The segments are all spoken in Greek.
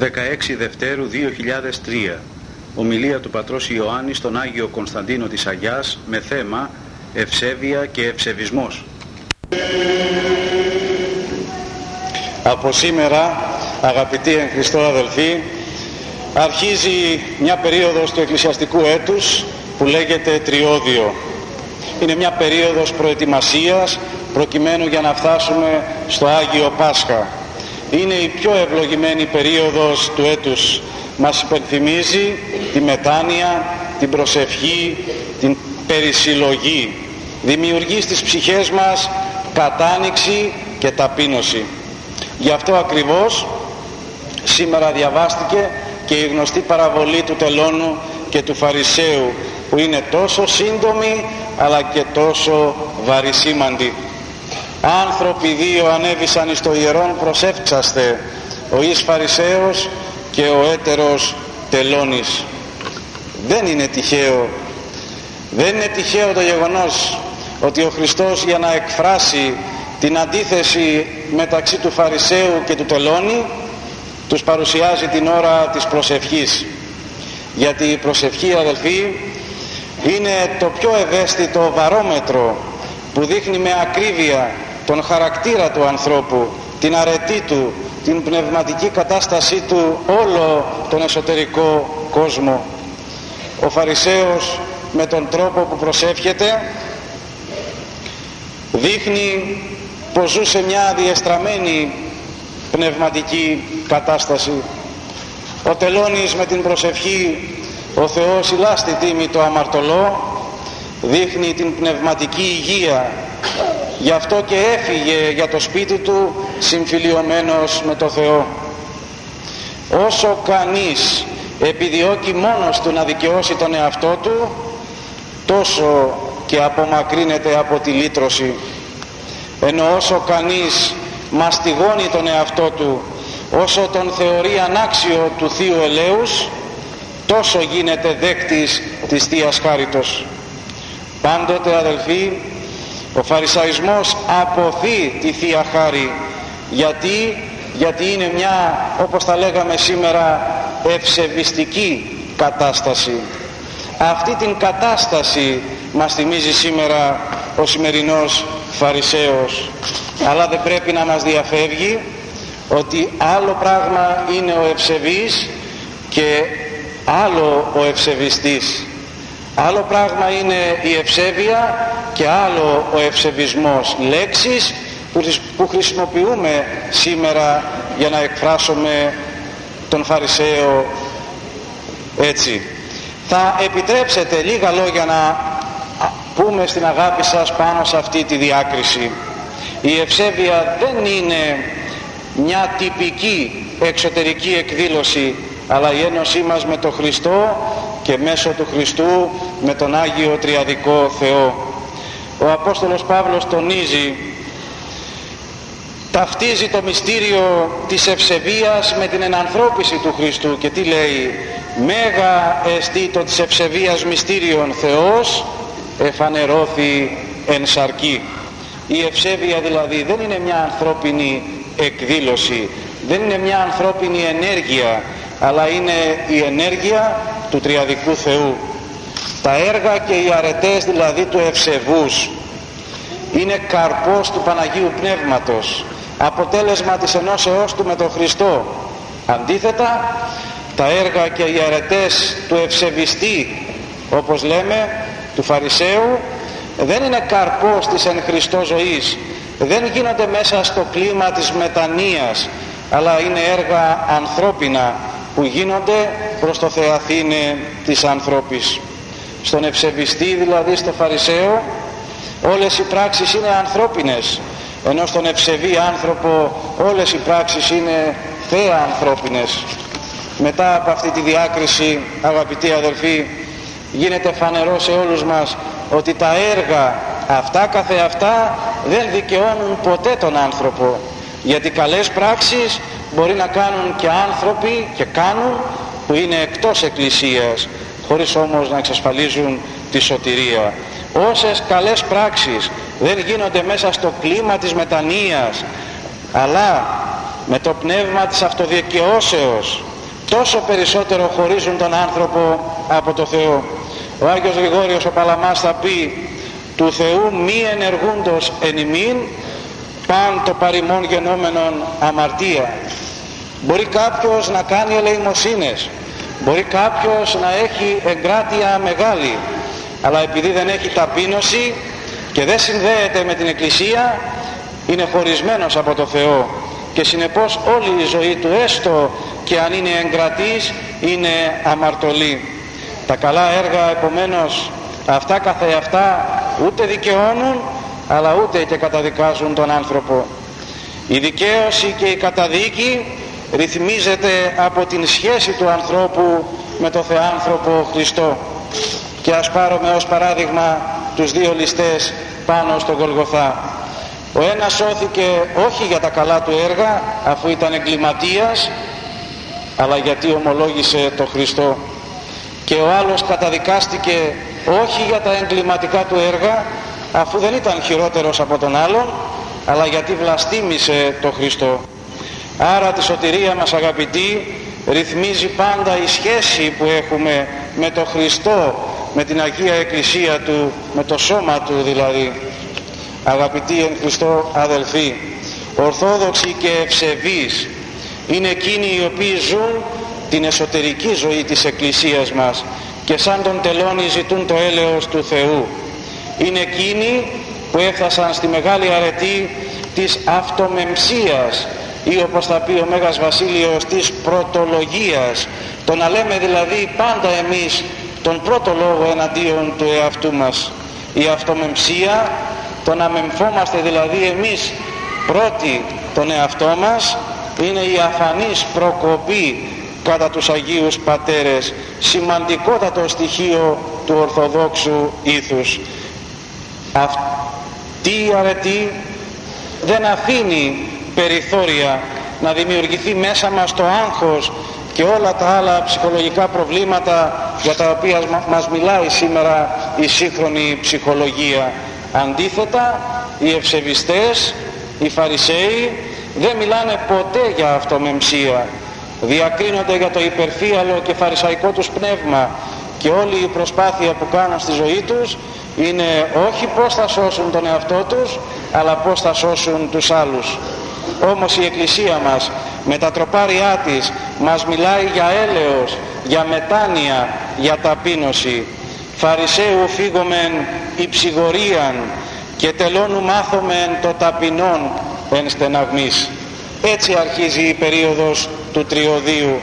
16 Δευτέρου 2003 Ομιλία του Πατρός Ιωάννη στον Άγιο Κωνσταντίνο της Αγιάς με θέμα Ευσέβεια και Ευσεβισμός. Από σήμερα αγαπητοί εν Χριστώ αδελφοί αρχίζει μια περίοδος του εκκλησιαστικού έτους που λέγεται Τριώδιο. Είναι μια περίοδος προετοιμασίας προκειμένου για να φτάσουμε στο Άγιο Πάσχα. Είναι η πιο ευλογημένη περίοδος του έτους. Μας υπενθυμίζει τη μετάνοια, την προσευχή, την περισυλλογή. Δημιουργεί στις ψυχές μας κατάνοιξη και ταπείνωση. Γι' αυτό ακριβώς σήμερα διαβάστηκε και η γνωστή παραβολή του τελώνου και του Φαρισαίου που είναι τόσο σύντομη αλλά και τόσο βαρισίμαντη. Άνθρωποι δύο ανέβησαν στο ιερόν προσεύξαστε ο εις Φαρισαίος και ο έτερος τελώνης. Δεν είναι τυχαίο δεν είναι τυχαίο το γεγονός ότι ο Χριστός για να εκφράσει την αντίθεση μεταξύ του Φαρισαίου και του τελώνη τους παρουσιάζει την ώρα της προσευχής γιατί η προσευχή αδελφοί είναι το πιο ευαίσθητο βαρόμετρο που δείχνει με ακρίβεια τον χαρακτήρα του ανθρώπου την αρετή του την πνευματική κατάστασή του όλο τον εσωτερικό κόσμο. Ο Φαρισαίος με τον τρόπο που προσεύχεται δείχνει πως ζούσε μια διεστραμμένη πνευματική κατάσταση. Ο τελώνης με την προσευχή ο Θεός ηλάστη τίμη το αμαρτωλό δείχνει την πνευματική υγεία γι' αυτό και έφυγε για το σπίτι του συμφιλιωμένος με το Θεό. Όσο κανείς επιδιώκει μόνος του να δικαιώσει τον εαυτό του τόσο και απομακρύνεται από τη λύτρωση. Ενώ όσο κανείς μαστιγώνει τον εαυτό του όσο τον θεωρεί ανάξιο του Θείου Ελέους τόσο γίνεται δέκτης της Θείας Χάριτος. Πάντοτε αδελφοί ο Φαρισαϊσμός αποθεί τη Θεία Χάρη γιατί, γιατί είναι μια όπως τα λέγαμε σήμερα ευσεβιστική κατάσταση. Αυτή την κατάσταση μας θυμίζει σήμερα ο σημερινός Φαρισαίος. Αλλά δεν πρέπει να μας διαφεύγει ότι άλλο πράγμα είναι ο ευσεβής και άλλο ο ευσεβιστής. Άλλο πράγμα είναι η ευσέβεια και άλλο ο ευσεβισμός λέξεις που χρησιμοποιούμε σήμερα για να εκφράσουμε τον Φαρισαίο έτσι. Θα επιτρέψετε λίγα λόγια να πούμε στην αγάπη σας πάνω σε αυτή τη διάκριση. Η ευσέβεια δεν είναι μια τυπική εξωτερική εκδήλωση αλλά η ένωσή μας με τον Χριστό και μέσω του Χριστού με τον Άγιο Τριαδικό Θεό ο Απόστολος Παύλος τονίζει ταυτίζει το μυστήριο της ευσεβίας με την ενανθρώπιση του Χριστού και τι λέει Μέγα εστί το της ευσεβίας μυστήριον Θεός εφανερώθη εν σαρκή. Η ευσέβεια δηλαδή δεν είναι μια ανθρώπινη εκδήλωση, δεν είναι μια ανθρώπινη ενέργεια, αλλά είναι η ενέργεια του Τριαδικού Θεού. Τα έργα και οι αρετές δηλαδή του ευσεβούς είναι καρπός του Παναγίου Πνεύματος, αποτέλεσμα της ενώσεώς του με τον Χριστό. Αντίθετα, τα έργα και οι αρετές του ευσεβιστή όπως λέμε του Φαρισαίου δεν είναι καρπός της εν Χριστώ ζωής δεν γίνονται μέσα στο κλίμα της μετανοίας αλλά είναι έργα ανθρώπινα που γίνονται προς το Θεαθήνε της ανθρώπης στον ευσεβιστή δηλαδή στο Φαρισαίο όλες οι πράξεις είναι ανθρώπινες. Ενώ στον ευσεβή άνθρωπο όλες οι πράξεις είναι θέα ανθρώπινες. Μετά από αυτή τη διάκριση αγαπητοί αδελφοί γίνεται φανερό σε όλους μας ότι τα έργα αυτά καθεαυτά δεν δικαιώνουν ποτέ τον άνθρωπο. Γιατί καλές πράξεις μπορεί να κάνουν και άνθρωποι και κάνουν που είναι εκτός εκκλησίας χωρίς όμως να εξασφαλίζουν τη σωτηρία όσες καλές πράξεις δεν γίνονται μέσα στο κλίμα της μετανοίας αλλά με το πνεύμα της αυτοδικαιώσεως τόσο περισσότερο χωρίζουν τον άνθρωπο από το Θεό. Ο Άγιος Γρηγόριος ο Παλαμάς θα πει του Θεού μη ενεργούντος εν ημίν παν το παρημόν γενόμενον αμαρτία. Μπορεί κάποιος να κάνει ελεημοσύνες, μπορεί κάποιος να έχει εγκράτεια μεγάλη, αλλά επειδή δεν έχει ταπείνωση και δεν συνδέεται με την Εκκλησία, είναι χωρισμένος από το Θεό και συνεπώς όλη η ζωή του έστω και αν είναι εγκρατής είναι αμαρτωλή. Τα καλά έργα επομένως αυτά καθεαυτά ούτε δικαιώνουν αλλά ούτε και καταδικάζουν τον άνθρωπο. Η δικαίωση και η καταδίκη ρυθμίζεται από την σχέση του ανθρώπου με το Θεάνθρωπο Χριστό. Και ας πάρουμε ως παράδειγμα τους δύο ληστές πάνω στον Γολγοθά. Ο ένας σώθηκε όχι για τα καλά του έργα αφού ήταν εγκληματίας αλλά γιατί ομολόγησε το Χριστό και ο άλλος καταδικάστηκε όχι για τα εγκληματικά του έργα αφού δεν ήταν χειρότερος από τον άλλον αλλά γιατί βλαστήμησε το Χριστό άρα τη σωτηρία μας αγαπητοί ρυθμίζει πάντα η σχέση που έχουμε με το Χριστό με την Αγία Εκκλησία Του με το σώμα Του δηλαδή. Αγαπητοί εν Χριστώ αδελφοί ορθόδοξοι και ευσεβείς είναι εκείνοι οι οποίοι ζουν την εσωτερική ζωή της Εκκλησίας μας και σαν τον τελώνει ζητούν το έλεος του Θεού. Είναι εκείνοι που έφτασαν στη μεγάλη αρετή της αυτομεμψίας ή όπως θα πει ο Μέγας Βασίλειος της πρωτολογίας. Το να λέμε δηλαδή πάντα εμείς τον πρώτο λόγο εναντίον του εαυτού μας η αυτομεμψία το να μεμφόμαστε δηλαδή εμείς πρώτοι τον εαυτό μας είναι η αφανής προκοπή κατά τους Αγίους Πατέρες σημαντικότατο στοιχείο του Ορθοδόξου ήθους. Αυτή η αρετή δεν αφήνει περιθώρια να δημιουργηθεί μέσα μας το άγχος και όλα τα άλλα ψυχολογικά προβλήματα για τα οποία μας μιλάει σήμερα η σύγχρονη ψυχολογία. Αντίθετα, οι ευσεβιστές, οι Φαρισαίοι δεν μιλάνε ποτέ για αυτομεμψία. Διακρίνονται για το υπερφύαλο και φαρισαϊκό τους πνεύμα και όλη η προσπάθεια που κάνουν στη ζωή τους είναι όχι πώς θα σώσουν τον εαυτό τους αλλά πώς θα σώσουν τους άλλους όμως η Εκκλησία μας με τα τροπάρια της μας μιλάει για έλεος, για μετάνοια, για ταπείνωση. Φαρισαίου φύγομεν υψηγορίαν και τελώνου μάθομεν το ταπεινόν εν στεναγμής. Έτσι αρχίζει η περίοδος του τριωδίου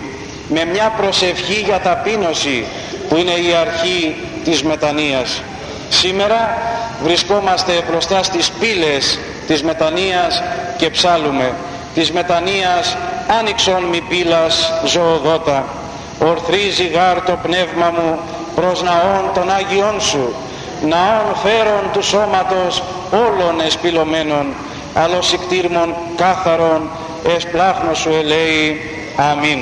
με μια προσευχή για ταπείνωση που είναι η αρχή της μετανοίας. Σήμερα βρισκόμαστε μπροστά στις πύλες της μετανοίας και ψάλουμε της μετανοίας άνοιξον μη πύλας ζωοδότα ορθρίζει γάρ το πνεύμα μου προς ναόν των Άγιών Σου ναόν φέρον του σώματος όλων εσπυλωμένων αλλος ικτήρμων κάθαρων εσπλάχνο Σου ελέη. Αμήν.